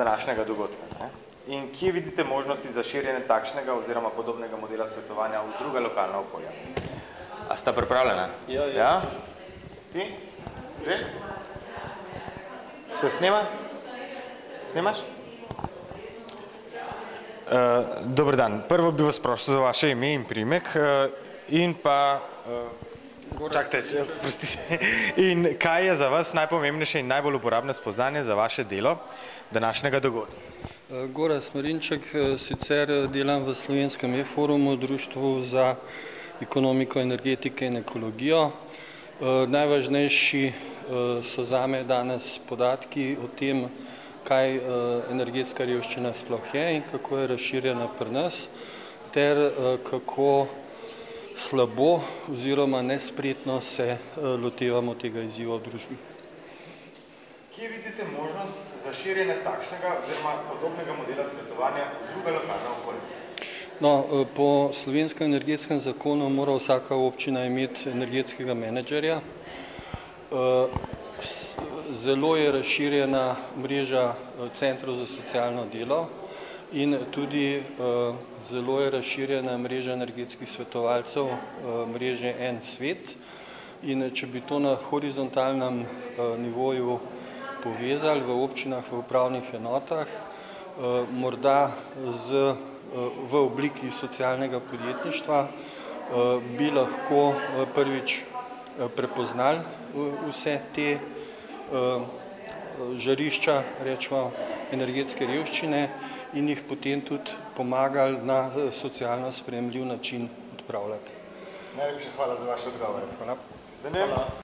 današnjega dogodka. Ne? In kje vidite možnosti za širjenje takšnega oziroma podobnega modela svetovanja v druga lokalna okolja? A sta pripravljena? Ja, ja. ja? Ti? Že? Se snema? Snemaš? Uh, dober dan. Prvo bi vas prosil za vaše ime in primek uh, in pa uh, čakajte, prostite. In kaj je za vas najpomembnejše in najbolj uporabno spoznanje za vaše delo današnjega dogodka? Goraz Marinček, sicer delam v Slovenskem e-forumu, Društvu za ekonomiko, energetike in ekologijo. Najvažnejši so zame danes podatki o tem, kaj energetska revščina sploh je in kako je razširjena pri nas, ter kako slabo oziroma nespretno se lotevamo tega izziva v družbi. Kje vidite možnost za širjenje takšnega oziroma podobnega modela svetovanja v druga lokalna okolja? No, po slovenskem energetskem zakonu mora vsaka občina imeti energetskega menedžerja. Zelo je razširjena mreža centrov za socialno delo in tudi zelo je razširjena mreža energetskih svetovalcev mreže En svet. In če bi to na horizontalnem nivoju povezali v občinah, v upravnih enotah, morda z v obliki socialnega podjetništva bi lahko prvič prepoznali vse te žarišča, recimo energetske revščine in jih potem tudi pomagali na socialno sprejemljiv način odpravljati. Najlepša hvala za vaše odgovore. Hvala.